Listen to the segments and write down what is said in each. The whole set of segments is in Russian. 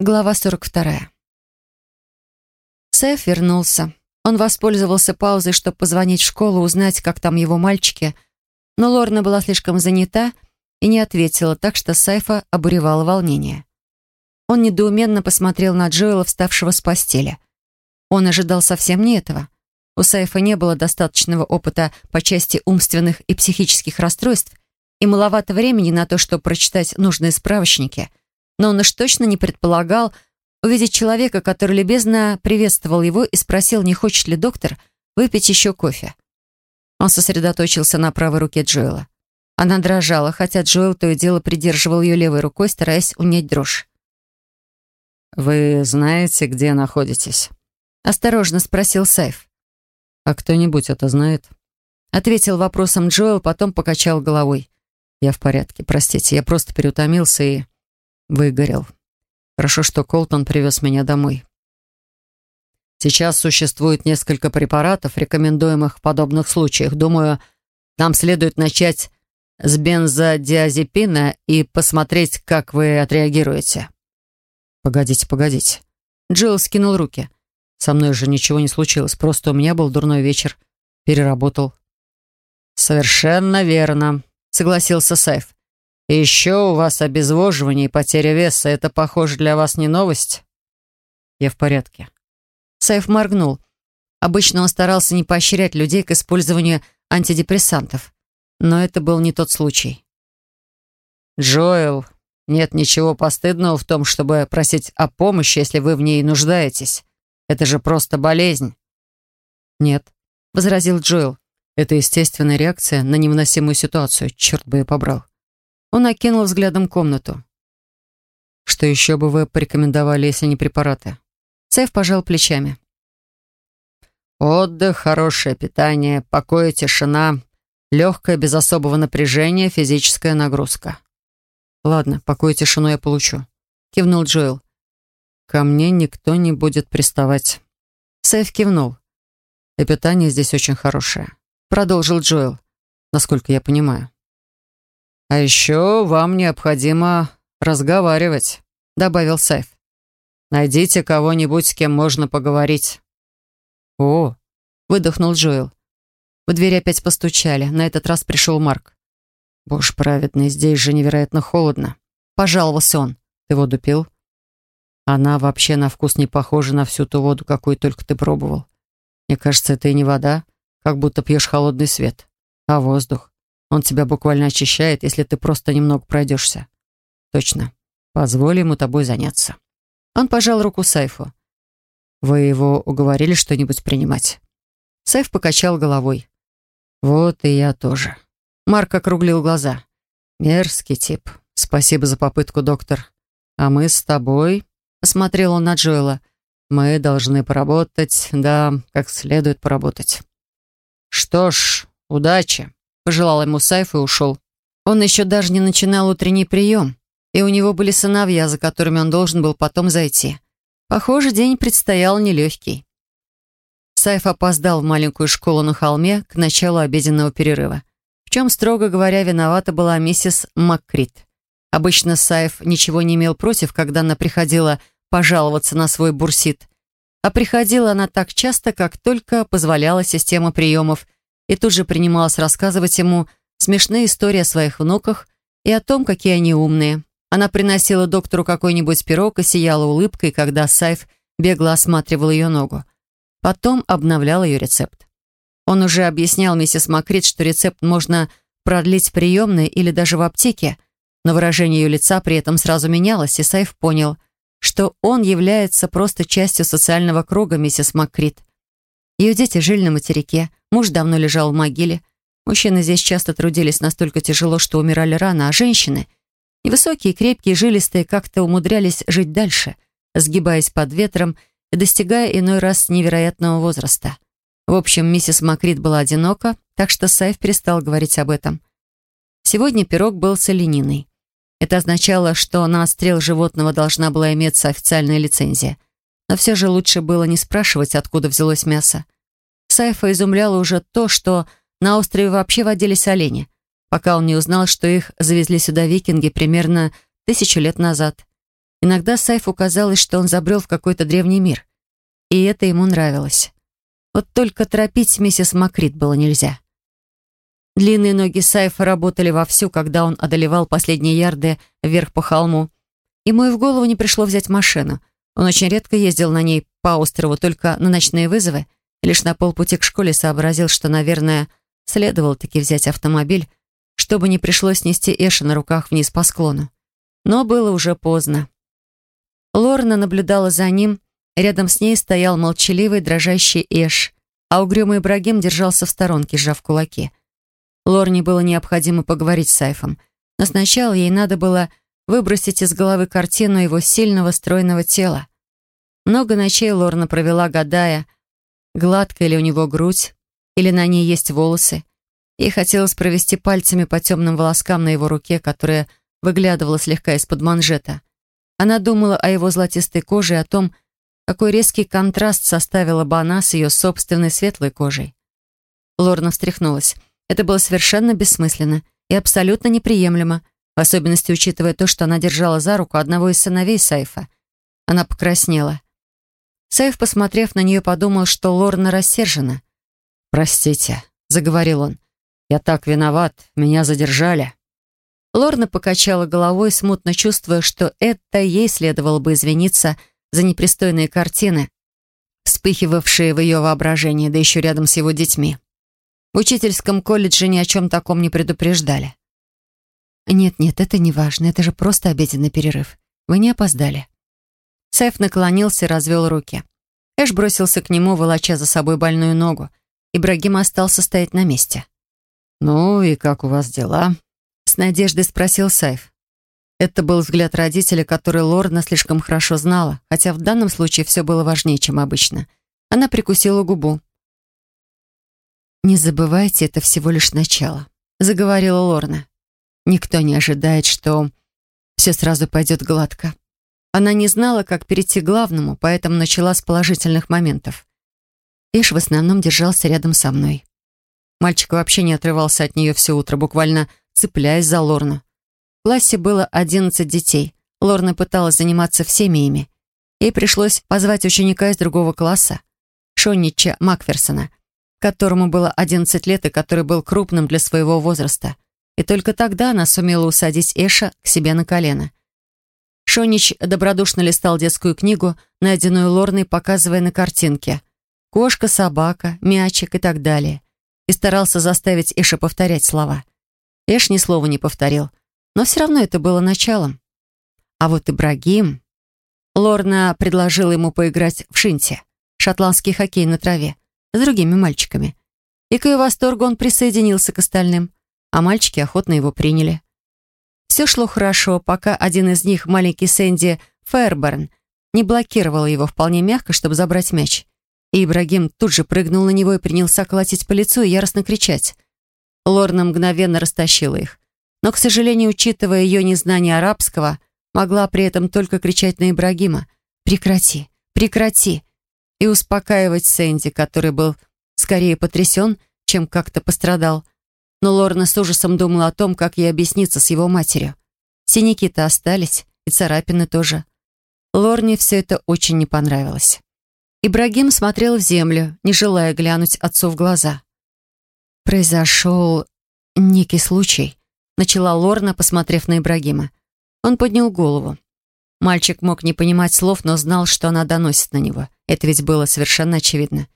Глава 42. Сэф вернулся. Он воспользовался паузой, чтобы позвонить в школу, узнать, как там его мальчики. Но Лорна была слишком занята и не ответила, так что Сайфа обуревало волнение. Он недоуменно посмотрел на Джоэла, вставшего с постели. Он ожидал совсем не этого. У Сайфа не было достаточного опыта по части умственных и психических расстройств и маловато времени на то, чтобы прочитать нужные справочники — но он уж точно не предполагал увидеть человека, который любезно приветствовал его и спросил, не хочет ли доктор выпить еще кофе. Он сосредоточился на правой руке Джоэла. Она дрожала, хотя Джоэл то и дело придерживал ее левой рукой, стараясь унять дрожь. «Вы знаете, где находитесь?» — осторожно спросил Сайф. «А кто-нибудь это знает?» Ответил вопросом Джоэл, потом покачал головой. «Я в порядке, простите, я просто переутомился и...» Выгорел. Хорошо, что Колтон привез меня домой. Сейчас существует несколько препаратов, рекомендуемых в подобных случаях. Думаю, нам следует начать с бензодиазепина и посмотреть, как вы отреагируете. Погодите, погодите. Джилл скинул руки. Со мной же ничего не случилось, просто у меня был дурной вечер. Переработал. Совершенно верно, согласился Сайф. Еще у вас обезвоживание и потеря веса. Это, похоже, для вас не новость? Я в порядке. Сайф моргнул. Обычно он старался не поощрять людей к использованию антидепрессантов. Но это был не тот случай. «Джоэл, нет ничего постыдного в том, чтобы просить о помощи, если вы в ней нуждаетесь. Это же просто болезнь». «Нет», — возразил Джоэл. «Это естественная реакция на невыносимую ситуацию. Черт бы я побрал». Он окинул взглядом комнату. «Что еще бы вы порекомендовали, если не препараты?» Сэф пожал плечами. «Отдых, хорошее питание, покой и тишина, легкая, без особого напряжения, физическая нагрузка». «Ладно, покой и тишину я получу», — кивнул Джоэл. «Ко мне никто не будет приставать». Сэф кивнул. «И питание здесь очень хорошее», — продолжил Джоэл, насколько я понимаю. «А еще вам необходимо разговаривать», — добавил Сайф. «Найдите кого-нибудь, с кем можно поговорить». «О!» — выдохнул Джоэл. В дверь опять постучали. На этот раз пришел Марк. «Боже праведный, здесь же невероятно холодно», — пожаловался он. «Ты воду пил?» «Она вообще на вкус не похожа на всю ту воду, какую только ты пробовал. Мне кажется, это и не вода, как будто пьешь холодный свет, а воздух. Он тебя буквально очищает, если ты просто немного пройдешься. Точно. Позволь ему тобой заняться. Он пожал руку Сайфу. Вы его уговорили что-нибудь принимать? Сайф покачал головой. Вот и я тоже. Марк округлил глаза. Мерзкий тип. Спасибо за попытку, доктор. А мы с тобой... Посмотрел он на Джоэла. Мы должны поработать, да, как следует поработать. Что ж, удачи пожелал ему Сайф и ушел. Он еще даже не начинал утренний прием, и у него были сыновья, за которыми он должен был потом зайти. Похоже, день предстоял нелегкий. Сайф опоздал в маленькую школу на холме к началу обеденного перерыва. В чем, строго говоря, виновата была миссис Маккрит. Обычно Сайф ничего не имел против, когда она приходила пожаловаться на свой бурсит. А приходила она так часто, как только позволяла система приемов – и тут же принималась рассказывать ему смешные истории о своих внуках и о том, какие они умные. Она приносила доктору какой-нибудь пирог и сияла улыбкой, когда Сайф бегло осматривал ее ногу. Потом обновлял ее рецепт. Он уже объяснял миссис Макрит, что рецепт можно продлить в приемной или даже в аптеке, но выражение ее лица при этом сразу менялось, и Сайф понял, что он является просто частью социального круга миссис Макрит. Ее дети жили на материке, Муж давно лежал в могиле. Мужчины здесь часто трудились настолько тяжело, что умирали рано, а женщины, невысокие, крепкие, жилистые, как-то умудрялись жить дальше, сгибаясь под ветром и достигая иной раз невероятного возраста. В общем, миссис Макрит была одинока, так что Сайф перестал говорить об этом. Сегодня пирог был с. Это означало, что на отстрел животного должна была иметься официальная лицензия. Но все же лучше было не спрашивать, откуда взялось мясо. Сайфа изумляло уже то, что на острове вообще водились олени, пока он не узнал, что их завезли сюда викинги примерно тысячу лет назад. Иногда Сайфу казалось, что он забрел в какой-то древний мир. И это ему нравилось. Вот только торопить миссис Макрит было нельзя. Длинные ноги Сайфа работали вовсю, когда он одолевал последние ярды вверх по холму. Ему и в голову не пришло взять машину. Он очень редко ездил на ней по острову, только на ночные вызовы. лишь на полпути к школе сообразил, что, наверное, следовало таки взять автомобиль, чтобы не пришлось нести Эша на руках вниз по склону. Но было уже поздно. Лорна наблюдала за ним. Рядом с ней стоял молчаливый, дрожащий Эш, а угрюмый Ибрагим держался в сторонке, сжав кулаки. Лорне было необходимо поговорить с Сайфом, но сначала ей надо было выбросить из головы картину его сильного, стройного тела. Много ночей Лорна провела, гадая, гладкая ли у него грудь, или на ней есть волосы. Ей хотелось провести пальцами по темным волоскам на его руке, которая выглядывала слегка из-под манжета. Она думала о его золотистой коже и о том, какой резкий контраст составила бы она с ее собственной светлой кожей. Лорна встряхнулась. Это было совершенно бессмысленно и абсолютно неприемлемо, в особенности учитывая то, что она держала за руку одного из сыновей Сайфа. Она покраснела. Сайф, посмотрев на нее, подумал, что Лорна рассержена. «Простите», — заговорил он. «Я так виноват, меня задержали». Лорна покачала головой, смутно чувствуя, что это ей следовало бы извиниться за непристойные картины, вспыхивавшие в ее воображении, да еще рядом с его детьми. В учительском колледже ни о чем таком не предупреждали. «Нет-нет, это не важно, это же просто обеденный перерыв. Вы не опоздали». Сэф наклонился и развел руки. Эш бросился к нему, волоча за собой больную ногу. Ибрагим остался стоять на месте. «Ну и как у вас дела?» С надеждой спросил Сайф. Это был взгляд родителя, который Лорна слишком хорошо знала, хотя в данном случае все было важнее, чем обычно. Она прикусила губу. «Не забывайте, это всего лишь начало», — заговорила Лорна. «Никто не ожидает, что все сразу пойдет гладко. Она не знала, как перейти к главному, поэтому начала с положительных моментов. Иш в основном держался рядом со мной. Мальчик вообще не отрывался от нее все утро, буквально цепляясь за Лорну. В классе было одиннадцать детей. Лорна пыталась заниматься всеми ими. Ей пришлось позвать ученика из другого класса, Шоннича Макферсона, которому было одиннадцать лет и который был крупным для своего возраста. И только тогда она сумела усадить Эша к себе на колено. Шонич добродушно листал детскую книгу, найденную Лорной, показывая на картинке. Кошка, собака, мячик и так далее. И старался заставить Эша повторять слова. Эш ни слова не повторил, но все равно это было началом. А вот Ибрагим... Лорна предложила ему поиграть в шинте, шотландский хоккей на траве, с другими мальчиками. И к ее восторгу он присоединился к остальным, а мальчики охотно его приняли. Все шло хорошо, пока один из них, маленький Сэнди Фэрберн, не блокировал его вполне мягко, чтобы забрать мяч. И Ибрагим тут же прыгнул на него и принялся колотить по лицу и яростно кричать. Лорна мгновенно растащила их. Но, к сожалению, учитывая ее незнание арабского, могла при этом только кричать на Ибрагима «Прекрати! Прекрати!» и успокаивать Сэнди, который был скорее потрясен, чем как-то пострадал. Но Лорна с ужасом думала о том, как ей объясниться с его матерью. Синяки-то остались, и царапины тоже. Лорне все это очень не понравилось. Ибрагим смотрел в землю, не желая глянуть отцу в глаза. «Произошел некий случай», — начала Лорна, посмотрев на Ибрагима. Он поднял голову. Мальчик мог не понимать слов, но знал, что она доносит на него. Это ведь было совершенно очевидно.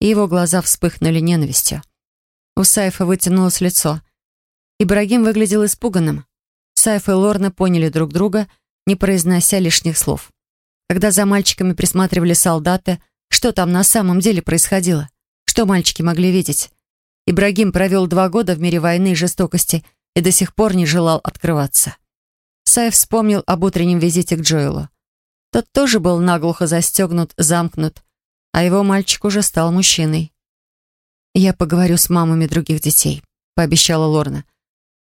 И его глаза вспыхнули ненавистью. У Сайфа вытянулось лицо. Ибрагим выглядел испуганным. Сайф и Лорна поняли друг друга, не произнося лишних слов. Когда за мальчиками присматривали солдаты, что там на самом деле происходило? Что мальчики могли видеть? Ибрагим провел два года в мире войны и жестокости и до сих пор не желал открываться. Сайф вспомнил об утреннем визите к Джоэлу. Тот тоже был наглухо застегнут, замкнут, а его мальчик уже стал мужчиной. «Я поговорю с мамами других детей», — пообещала Лорна.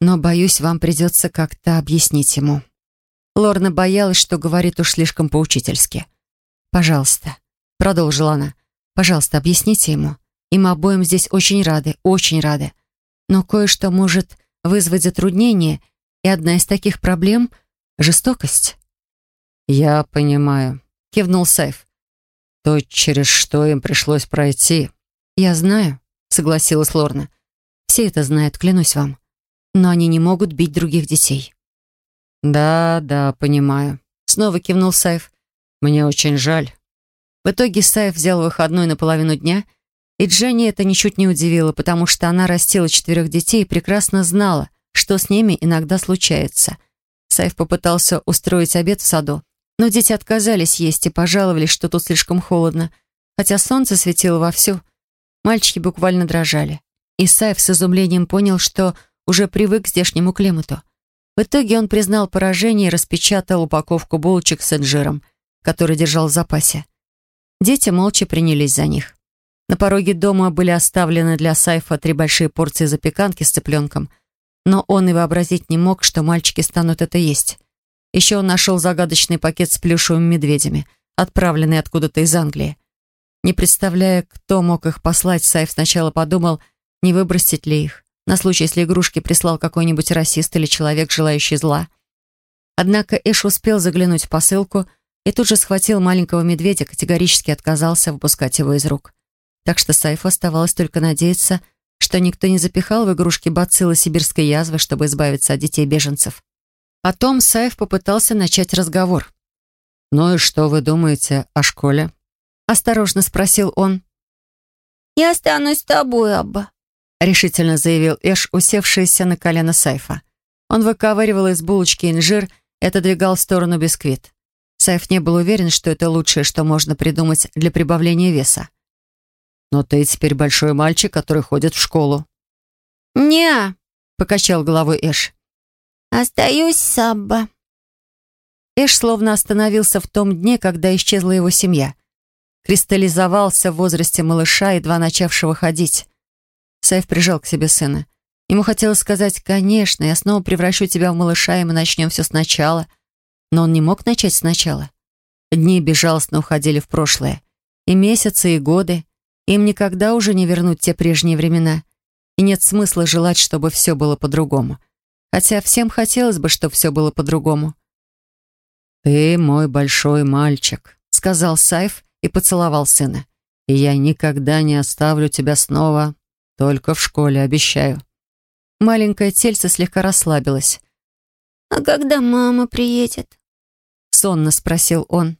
«Но, боюсь, вам придется как-то объяснить ему». Лорна боялась, что говорит уж слишком поучительски. «Пожалуйста», — продолжила она, — «пожалуйста, объясните ему. Им обоим здесь очень рады, очень рады. Но кое-что может вызвать затруднение, и одна из таких проблем — жестокость. «Я понимаю», — кивнул Сайф. «То, через что им пришлось пройти». «Я знаю», — согласилась Лорна. «Все это знают, клянусь вам. Но они не могут бить других детей». «Да, да, понимаю», — снова кивнул Сайф. «Мне очень жаль». В итоге Сайф взял выходной на половину дня, и Дженни это ничуть не удивило, потому что она растила четырех детей и прекрасно знала, что с ними иногда случается. Сайф попытался устроить обед в саду, но дети отказались есть и пожаловались, что тут слишком холодно, хотя солнце светило вовсю. Мальчики буквально дрожали. И Сайф с изумлением понял, что уже привык к здешнему климату. В итоге он признал поражение и распечатал упаковку булочек с инжиром, который держал в запасе. Дети молча принялись за них. На пороге дома были оставлены для Сайфа три большие порции запеканки с цыпленком — но он и вообразить не мог, что мальчики станут это есть. Еще он нашел загадочный пакет с плюшевыми медведями, отправленный откуда-то из Англии. Не представляя, кто мог их послать, Сайф сначала подумал, не выбросить ли их, на случай, если игрушки прислал какой-нибудь расист или человек, желающий зла. Однако Эш успел заглянуть в посылку и тут же схватил маленького медведя, категорически отказался выпускать его из рук. Так что Сайфу оставалось только надеяться, что никто не запихал в игрушки бациллы сибирской язвы, чтобы избавиться от детей-беженцев. Потом Саев попытался начать разговор. «Ну и что вы думаете о школе?» Осторожно спросил он. «Я останусь с тобой, Абба», — решительно заявил Эш, усевшийся на колено Сайфа. Он выковыривал из булочки инжир и отодвигал в сторону бисквит. Сайф не был уверен, что это лучшее, что можно придумать для прибавления веса. Но ты теперь большой мальчик, который ходит в школу». «Не», — покачал головой Эш. «Остаюсь с Абба». Эш словно остановился в том дне, когда исчезла его семья. Кристаллизовался в возрасте малыша, едва начавшего ходить. Сайф прижал к себе сына. Ему хотелось сказать, «Конечно, я снова превращу тебя в малыша, и мы начнем все сначала». Но он не мог начать сначала. Дни безжалостно уходили в прошлое. И месяцы, и годы. Им никогда уже не вернуть те прежние времена. И нет смысла желать, чтобы все было по-другому. Хотя всем хотелось бы, чтобы все было по-другому. «Ты мой большой мальчик», — сказал Сайф и поцеловал сына. «И я никогда не оставлю тебя снова, только в школе, обещаю». Маленькое тельце слегка расслабилось. «А когда мама приедет?» — сонно спросил он.